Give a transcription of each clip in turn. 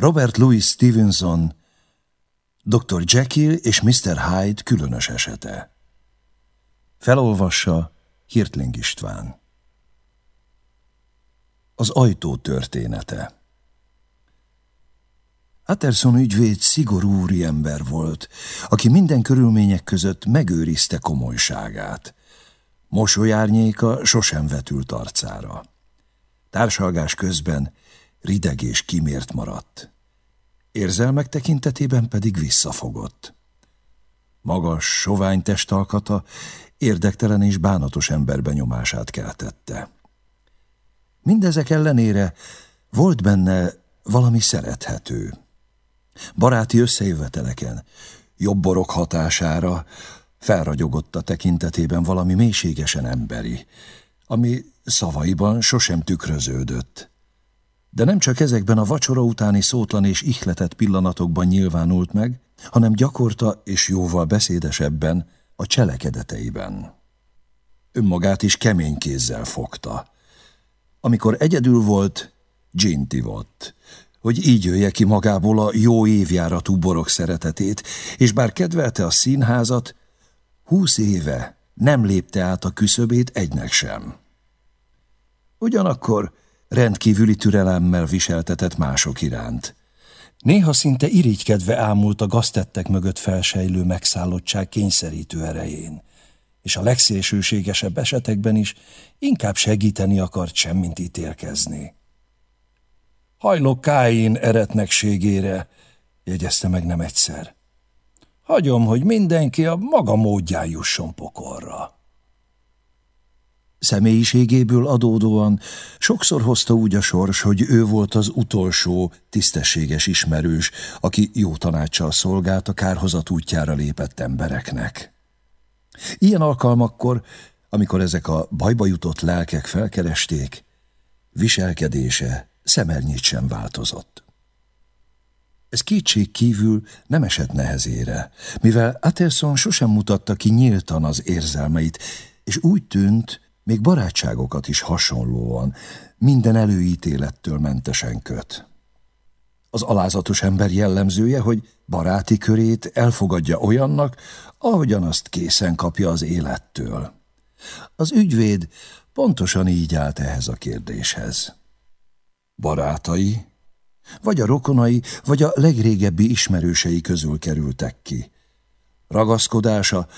Robert Louis Stevenson, Dr. Jekyll és Mr. Hyde különös esete. Felolvassa Hirtling István. Az ajtó története. Atterson ügyvéd szigorú ember volt, aki minden körülmények között megőrizte komolyságát. Mosolyárnyéka sosem vetült arcára. Társalgás közben rideg és kimért maradt. Érzelmek tekintetében pedig visszafogott. Magas, sovány testalkata érdektelen és bánatos ember benyomását keltette. Mindezek ellenére volt benne valami szerethető. Baráti összejöveteleken, jobb borok hatására felragyogott a tekintetében valami mélységesen emberi, ami szavaiban sosem tükröződött. De nem csak ezekben a vacsora utáni szótlan és ihletett pillanatokban nyilvánult meg, hanem gyakorta és jóval beszédesebben a cselekedeteiben. Önmagát is kemény kézzel fogta. Amikor egyedül volt, Ginti volt, hogy így jöjje ki magából a jó évjáratú borok szeretetét, és bár kedvelte a színházat, húsz éve nem lépte át a küszöbét egynek sem. Ugyanakkor rendkívüli türelemmel viseltetett mások iránt. Néha szinte irigykedve ámult a gaztettek mögött felsejlő megszállottság kényszerítő erején, és a legszélsőségesebb esetekben is inkább segíteni akart semmint ítélkezni. Hajlok Káin eretnekségére, jegyezte meg nem egyszer. Hagyom, hogy mindenki a maga módján jusson pokorra. Személyiségéből adódóan sokszor hozta úgy a sors, hogy ő volt az utolsó, tisztességes ismerős, aki jó tanácssal szolgált a kárhozat útjára lépett embereknek. Ilyen alkalmakkor, amikor ezek a bajba jutott lelkek felkeresték, viselkedése szemernyit sem változott. Ez kétség kívül nem esett nehezére, mivel Atterson sosem mutatta ki nyíltan az érzelmeit, és úgy tűnt, még barátságokat is hasonlóan, minden előítélettől mentesen köt. Az alázatos ember jellemzője, hogy baráti körét elfogadja olyannak, ahogyan azt készen kapja az élettől. Az ügyvéd pontosan így állt ehhez a kérdéshez. Barátai, vagy a rokonai, vagy a legrégebbi ismerősei közül kerültek ki. Ragaszkodása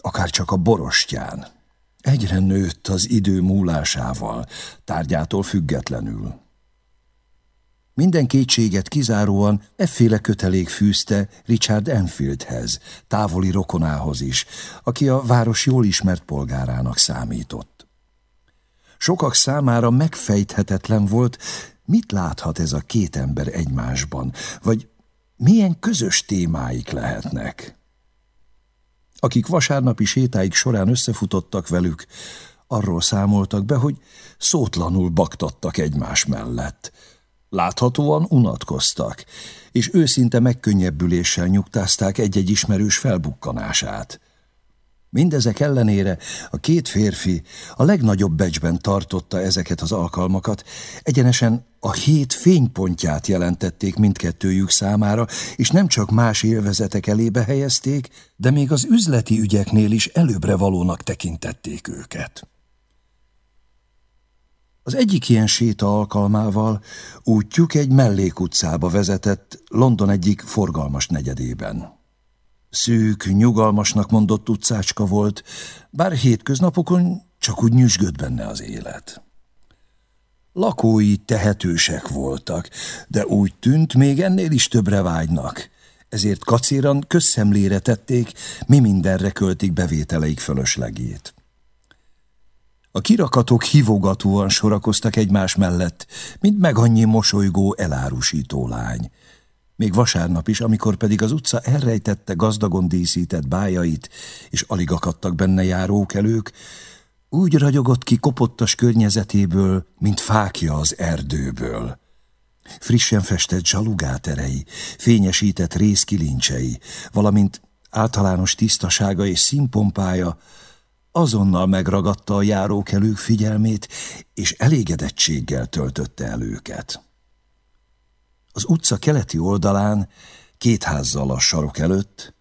akár csak a borostyán. Egyre nőtt az idő múlásával, tárgyától függetlenül. Minden kétséget kizáróan efféle kötelék fűzte Richard Enfieldhez, távoli rokonához is, aki a város jól ismert polgárának számított. Sokak számára megfejthetetlen volt, mit láthat ez a két ember egymásban, vagy milyen közös témáik lehetnek. Akik vasárnapi sétáik során összefutottak velük, arról számoltak be, hogy szótlanul baktattak egymás mellett. Láthatóan unatkoztak, és őszinte megkönnyebbüléssel nyugtázták egy-egy ismerős felbukkanását. Mindezek ellenére a két férfi a legnagyobb becsben tartotta ezeket az alkalmakat, egyenesen a hét fénypontját jelentették mindkettőjük számára, és nem csak más élvezetek elébe helyezték, de még az üzleti ügyeknél is előbbre valónak tekintették őket. Az egyik ilyen séta alkalmával útjuk egy mellékutcába vezetett London egyik forgalmas negyedében. Szűk, nyugalmasnak mondott utcácska volt, bár hétköznapokon csak úgy nyüzsgött benne az élet. Lakói tehetősek voltak, de úgy tűnt, még ennél is többre vágynak. Ezért kacéran közszemlére tették, mi mindenre költik bevételeik fölöslegét. A kirakatok hívogatóan sorakoztak egymás mellett, mint meg annyi mosolygó elárusító lány. Még vasárnap is, amikor pedig az utca elrejtette gazdagon díszített bájait, és alig akadtak benne járókelők, úgy ragyogott ki kopottas környezetéből, mint fákja az erdőből. Frissen festett zsalugáterei, fényesített részkilincsei, valamint általános tisztasága és színpompája azonnal megragadta a járókelők figyelmét, és elégedettséggel töltötte el őket. Az utca keleti oldalán, két házzal a sarok előtt,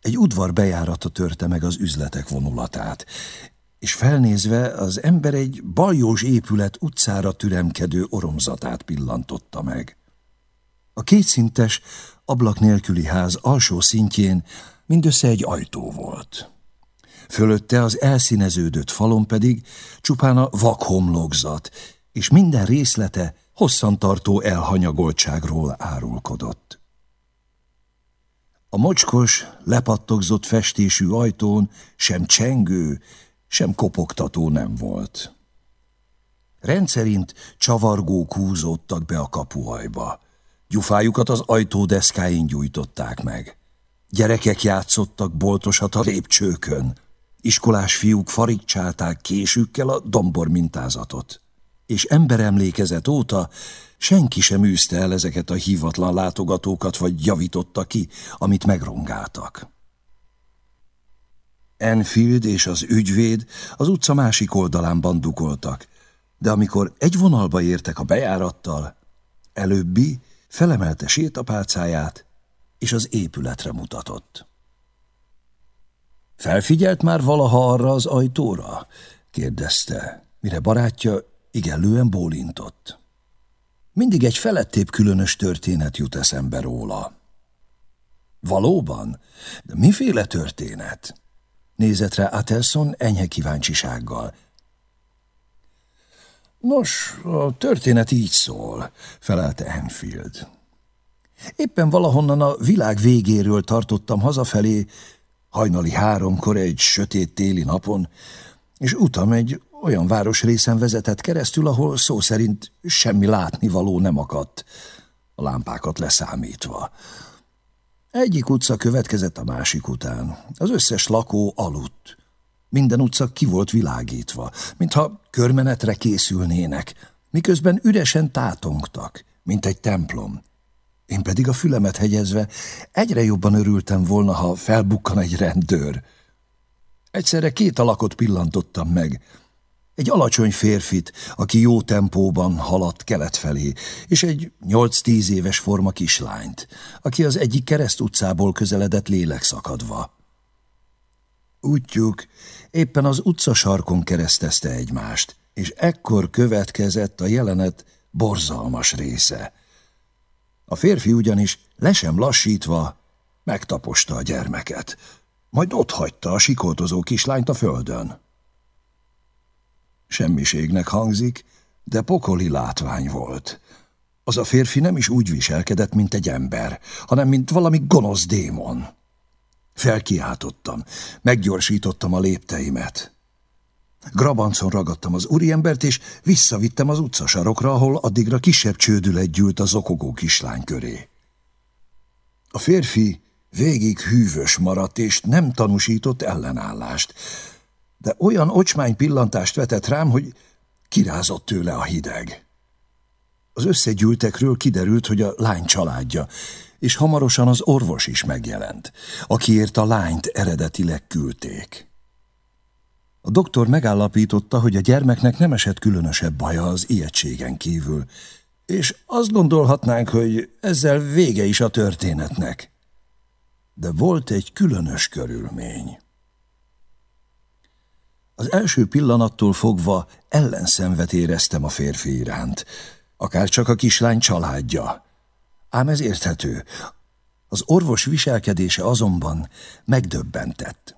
egy udvar bejárata törte meg az üzletek vonulatát, és felnézve az ember egy baljós épület utcára türemkedő oromzatát pillantotta meg. A kétszintes, ablak nélküli ház alsó szintjén mindössze egy ajtó volt. Fölötte az elszíneződött falon pedig csupán a vakhomlokzat, és minden részlete hosszantartó elhanyagoltságról árulkodott. A mocskos, lepattogzott festésű ajtón sem csengő, sem kopogtató nem volt. Rendszerint csavargók húzódtak be a kapuajba. Gyufájukat az ajtódeszkáin gyújtották meg. Gyerekek játszottak boltosat a lépcsőkön. Iskolás fiúk farigcsálták késükkel a dombor mintázatot. És emberemlékezet óta senki sem űzte el ezeket a hívatlan látogatókat, vagy javította ki, amit megrongáltak. Enfield és az ügyvéd az utca másik oldalán bandukoltak, de amikor egy vonalba értek a bejárattal, előbbi felemelte sétapálcáját, és az épületre mutatott. Felfigyelt már valaha arra az ajtóra? kérdezte, mire barátja igenlően bólintott. Mindig egy felettébb különös történet jut eszembe róla. Valóban? De miféle történet? Nézett rá Atelson enyhe kíváncsisággal. Nos, a történet így szól, felelte Enfield. Éppen valahonnan a világ végéről tartottam hazafelé, hajnali háromkor egy sötét téli napon, és utam egy olyan városrészen vezetett keresztül, ahol szó szerint semmi látnivaló nem akadt, a lámpákat leszámítva. Egyik utca következett a másik után. Az összes lakó aludt. Minden utca ki volt világítva, mintha körmenetre készülnének, miközben üresen tátongtak, mint egy templom. Én pedig a fülemet hegyezve egyre jobban örültem volna, ha felbukkan egy rendőr. Egyszerre két alakot pillantottam meg. Egy alacsony férfit, aki jó tempóban haladt kelet felé, és egy nyolc-tíz éves forma kislányt, aki az egyik kereszt utcából közeledett lélek szakadva. Útjuk éppen az utca sarkon keresztezte egymást, és ekkor következett a jelenet borzalmas része. A férfi ugyanis le lassítva megtaposta a gyermeket, majd ott hagyta a sikoltozó kislányt a földön. Semmiségnek hangzik, de pokoli látvány volt. Az a férfi nem is úgy viselkedett, mint egy ember, hanem mint valami gonosz démon. Felkiáltottam, meggyorsítottam a lépteimet. Grabancon ragadtam az úriembert, és visszavittem az utcasarokra, ahol addigra kisebb csődület gyűlt a zokogó kislány köré. A férfi végig hűvös maradt, és nem tanúsított ellenállást, de olyan ocsmány pillantást vetett rám, hogy kirázott tőle a hideg. Az összegyűltekről kiderült, hogy a lány családja, és hamarosan az orvos is megjelent, akiért a lányt eredetileg küldték. A doktor megállapította, hogy a gyermeknek nem esett különösebb baja az ijegységen kívül, és azt gondolhatnánk, hogy ezzel vége is a történetnek. De volt egy különös körülmény. Az első pillanattól fogva ellenszenvet éreztem a férfi iránt, akár csak a kislány családja. Ám ez érthető. Az orvos viselkedése azonban megdöbbentett.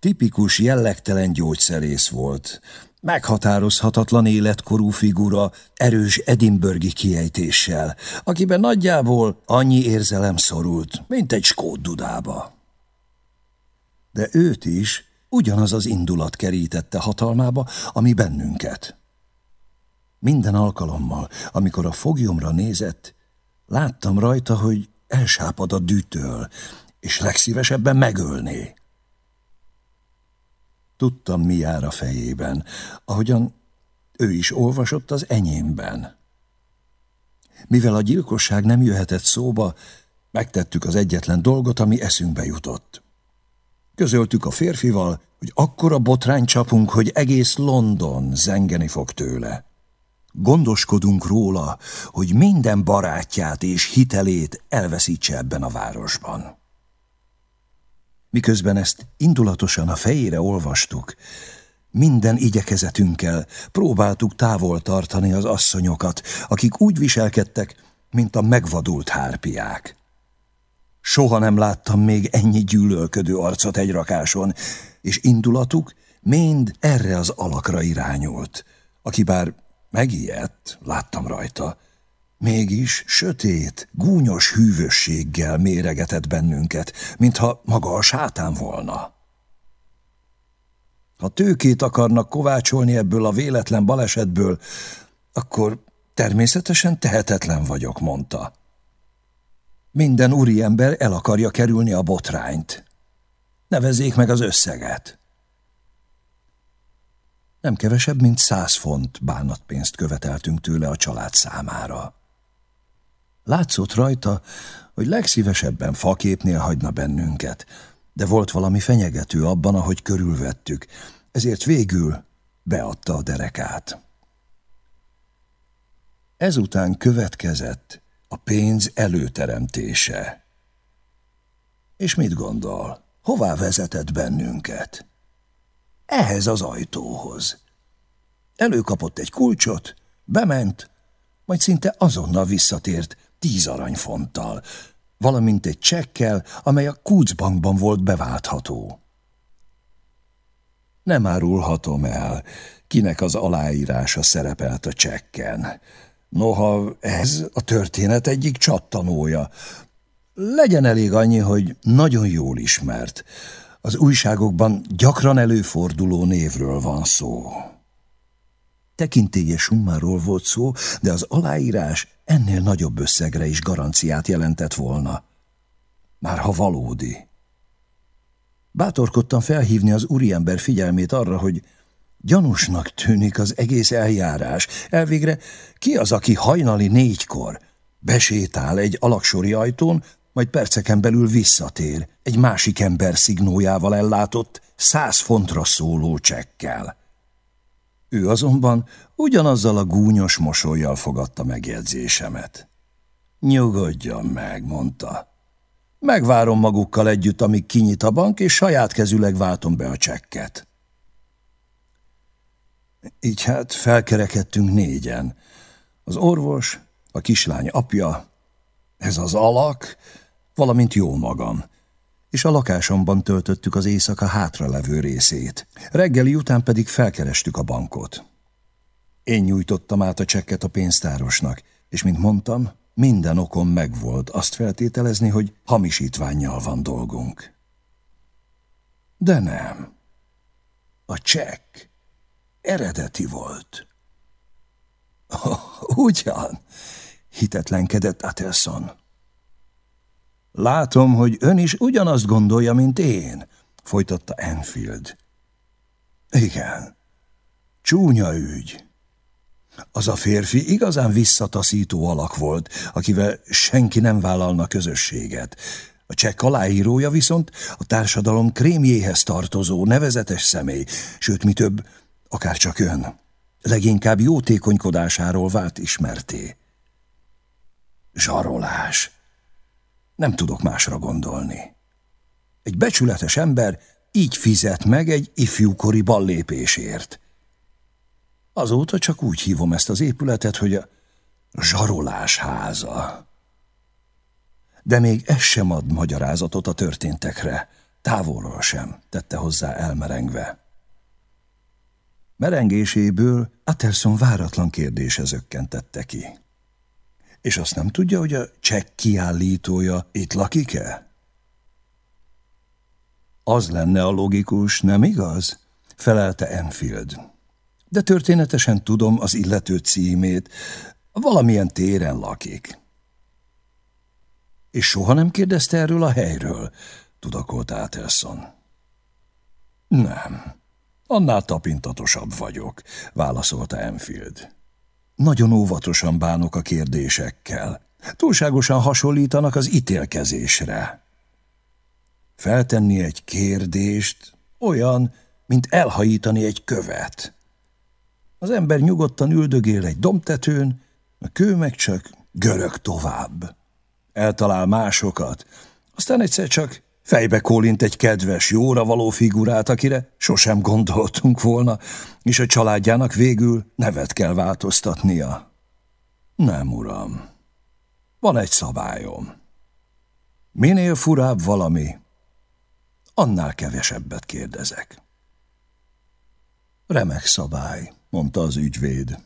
Tipikus, jellegtelen gyógyszerész volt. Meghatározhatatlan életkorú figura, erős edinburgi kiejtéssel, akiben nagyjából annyi érzelem szorult, mint egy skót dudába. De őt is ugyanaz az indulat kerítette hatalmába, ami bennünket. Minden alkalommal, amikor a fogjomra nézett, láttam rajta, hogy elsápad a dűtől, és legszívesebben megölné. Tudtam, mi jár a fejében, ahogyan ő is olvasott az enyémben. Mivel a gyilkosság nem jöhetett szóba, megtettük az egyetlen dolgot, ami eszünkbe jutott. Közöltük a férfival, hogy akkora botrány csapunk, hogy egész London zengeni fog tőle. gondoskodunk róla, hogy minden barátját és hitelét elveszítse ebben a városban. Miközben ezt indulatosan a fejére olvastuk, minden igyekezetünkkel próbáltuk távol tartani az asszonyokat, akik úgy viselkedtek, mint a megvadult hárpiák. Soha nem láttam még ennyi gyűlölködő arcot egy rakáson, és indulatuk mind erre az alakra irányult, aki bár megijedt, láttam rajta, mégis sötét, gúnyos hűvösséggel méregetett bennünket, mintha maga a sátán volna. Ha tőkét akarnak kovácsolni ebből a véletlen balesetből, akkor természetesen tehetetlen vagyok, mondta. Minden úriember el akarja kerülni a botrányt. Nevezzék meg az összeget. Nem kevesebb, mint száz font bánatpénzt követeltünk tőle a család számára. Látszott rajta, hogy legszívesebben faképnél hagyna bennünket, de volt valami fenyegető abban, ahogy körülvettük, ezért végül beadta a derekát. Ezután következett a pénz előteremtése. És mit gondol? Hová vezetett bennünket? Ehhez az ajtóhoz. Előkapott egy kulcsot, bement, majd szinte azonnal visszatért tíz aranyfonttal, valamint egy csekkel, amely a Kucbankban volt beváltható. Nem árulhatom el, kinek az aláírása szerepelt a csekken. Noha ez a történet egyik csattanója. Legyen elég annyi, hogy nagyon jól ismert. Az újságokban gyakran előforduló névről van szó. Tekintélyes summáról volt szó, de az aláírás ennél nagyobb összegre is garanciát jelentett volna. Már ha valódi. Bátorkodtam felhívni az úriember figyelmét arra, hogy gyanúsnak tűnik az egész eljárás. Elvégre ki az, aki hajnali négykor besétál egy alaksori ajtón, majd perceken belül visszatér egy másik ember szignójával ellátott száz fontra szóló csekkel. Ő azonban ugyanazzal a gúnyos mosolyjal fogadta megjegyzésemet. Nyugodjon meg, mondta. Megvárom magukkal együtt, amíg kinyit a bank, és saját kezüleg váltom be a csekket. Így hát felkerekedtünk négyen. Az orvos, a kislány apja, ez az alak, valamint jó magam. És a lakásomban töltöttük az éjszaka hátralevő részét. Reggeli után pedig felkerestük a bankot. Én nyújtottam át a csekket a pénztárosnak, és mint mondtam, minden okom megvolt azt feltételezni, hogy hamisítványjal van dolgunk. De nem. A csekk eredeti volt. Oh, ugyan, hitetlenkedett Atelson. Látom, hogy ön is ugyanazt gondolja, mint én, folytatta Enfield. Igen, csúnya ügy. Az a férfi igazán visszataszító alak volt, akivel senki nem vállalna közösséget. A csekk aláírója viszont a társadalom krémjéhez tartozó nevezetes személy, sőt, mi több, akár csak ön. Leginkább jótékonykodásáról vált ismerté. Zsarolás. Nem tudok másra gondolni. Egy becsületes ember így fizet meg egy ifjúkori ballépésért. Azóta csak úgy hívom ezt az épületet, hogy a zsarolás háza. De még ez sem ad magyarázatot a történtekre, távolról sem, tette hozzá elmerengve. Merengéséből Atterson váratlan kérdése zökkentette ki. És azt nem tudja, hogy a csekk kiállítója itt lakik-e? Az lenne a logikus, nem igaz? Felelte Enfield. De történetesen tudom az illető címét, valamilyen téren lakik. És soha nem kérdezte erről a helyről, tudakolt Atelson. Nem, annál tapintatosabb vagyok, válaszolta Enfield. Nagyon óvatosan bánok a kérdésekkel. Túlságosan hasonlítanak az ítélkezésre. Feltenni egy kérdést olyan, mint elhajítani egy követ. Az ember nyugodtan üldögél egy domtetőn, a kő meg csak görög tovább. Eltalál másokat, aztán egyszer csak fejbe kólint egy kedves, jóra való figurát, akire sosem gondoltunk volna, és a családjának végül nevet kell változtatnia. Nem, uram. Van egy szabályom. Minél furább valami, annál kevesebbet kérdezek. Remek szabály, mondta az ügyvéd.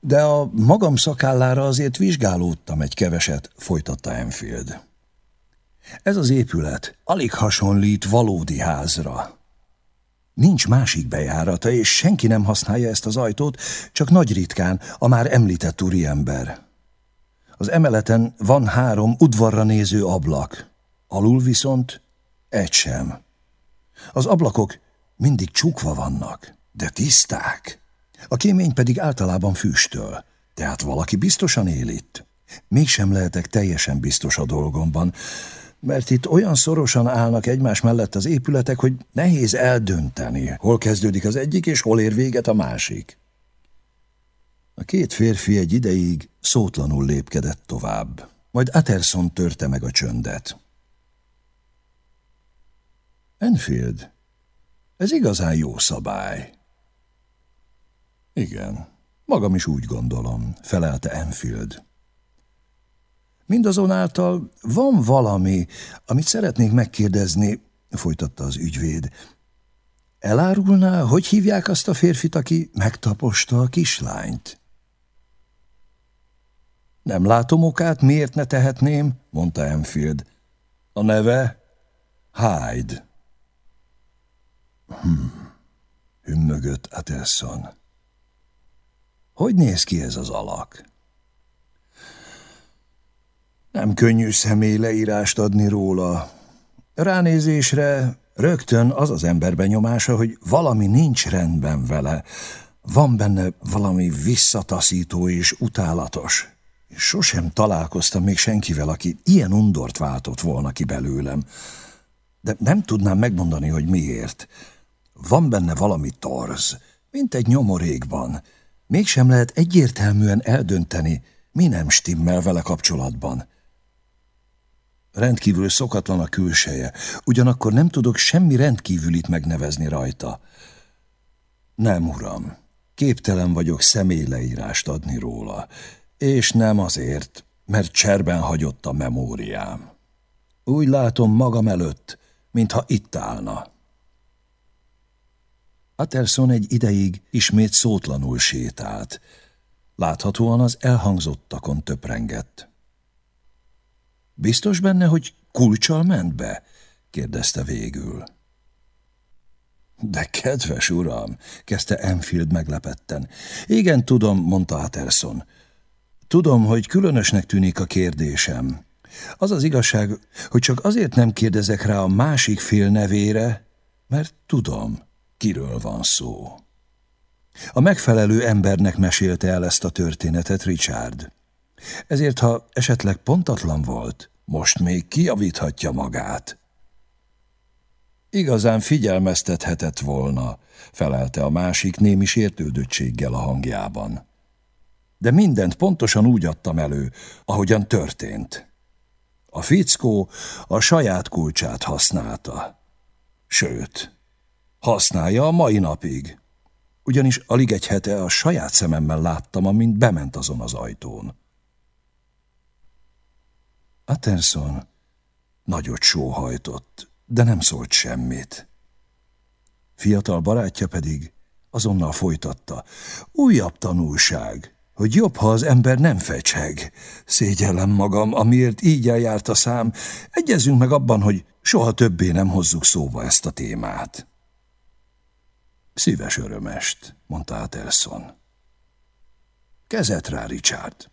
De a magam szakállára azért vizsgálódtam egy keveset, folytatta Enfield. Ez az épület alig hasonlít valódi házra. Nincs másik bejárata, és senki nem használja ezt az ajtót, csak nagy ritkán a már említett úriember. Az emeleten van három udvarra néző ablak, alul viszont egy sem. Az ablakok mindig csukva vannak, de tiszták. A kémény pedig általában füstöl, tehát valaki biztosan él itt. Mégsem lehetek teljesen biztos a dolgomban, mert itt olyan szorosan állnak egymás mellett az épületek, hogy nehéz eldönteni, hol kezdődik az egyik, és hol ér véget a másik. A két férfi egy ideig szótlanul lépkedett tovább, majd Aterson törte meg a csöndet. Enfield, ez igazán jó szabály. Igen, magam is úgy gondolom, felelte Enfield. Mindazonáltal van valami, amit szeretnék megkérdezni, folytatta az ügyvéd. Elárulná, hogy hívják azt a férfit, aki megtaposta a kislányt? Nem látom okát, miért ne tehetném, mondta Enfield. A neve Hyde. Hmm, hümmögött Aterson. Hogy néz ki ez az alak? Nem könnyű személy leírást adni róla. Ránézésre rögtön az az ember benyomása, hogy valami nincs rendben vele. Van benne valami visszataszító és utálatos. És sosem találkoztam még senkivel, aki ilyen undort váltott volna ki belőlem. De nem tudnám megmondani, hogy miért. Van benne valami torz, mint egy nyomorékban. Mégsem lehet egyértelműen eldönteni, mi nem stimmel vele kapcsolatban. Rendkívül szokatlan a külseje, ugyanakkor nem tudok semmi rendkívülit megnevezni rajta. Nem, uram, képtelen vagyok személyleírást adni róla, és nem azért, mert cserben hagyott a memóriám. Úgy látom magam előtt, mintha itt állna. Aterson egy ideig ismét szótlanul sétált. Láthatóan az elhangzottakon töprengett. Biztos benne, hogy kulcsal ment be? kérdezte végül. De kedves uram, kezdte Enfield meglepetten. Igen, tudom, mondta Aterson. Tudom, hogy különösnek tűnik a kérdésem. Az az igazság, hogy csak azért nem kérdezek rá a másik fél nevére, mert tudom, kiről van szó. A megfelelő embernek mesélte el ezt a történetet Richard. Ezért, ha esetleg pontatlan volt, most még kiavíthatja magát. Igazán figyelmeztethetett volna, felelte a másik némi sértődöttséggel a hangjában. De mindent pontosan úgy adtam elő, ahogyan történt. A fickó a saját kulcsát használta. Sőt, használja a mai napig. Ugyanis alig egy hete a saját szememmel láttam, amint bement azon az ajtón. Atterson nagyot sóhajtott, de nem szólt semmit. Fiatal barátja pedig azonnal folytatta. Újabb tanulság, hogy jobb, ha az ember nem fecseg. Szégyellem magam, amiért így eljárt a szám. Egyezünk meg abban, hogy soha többé nem hozzuk szóba ezt a témát. Szíves örömest, mondta Atterson. Kezet rá, Richard.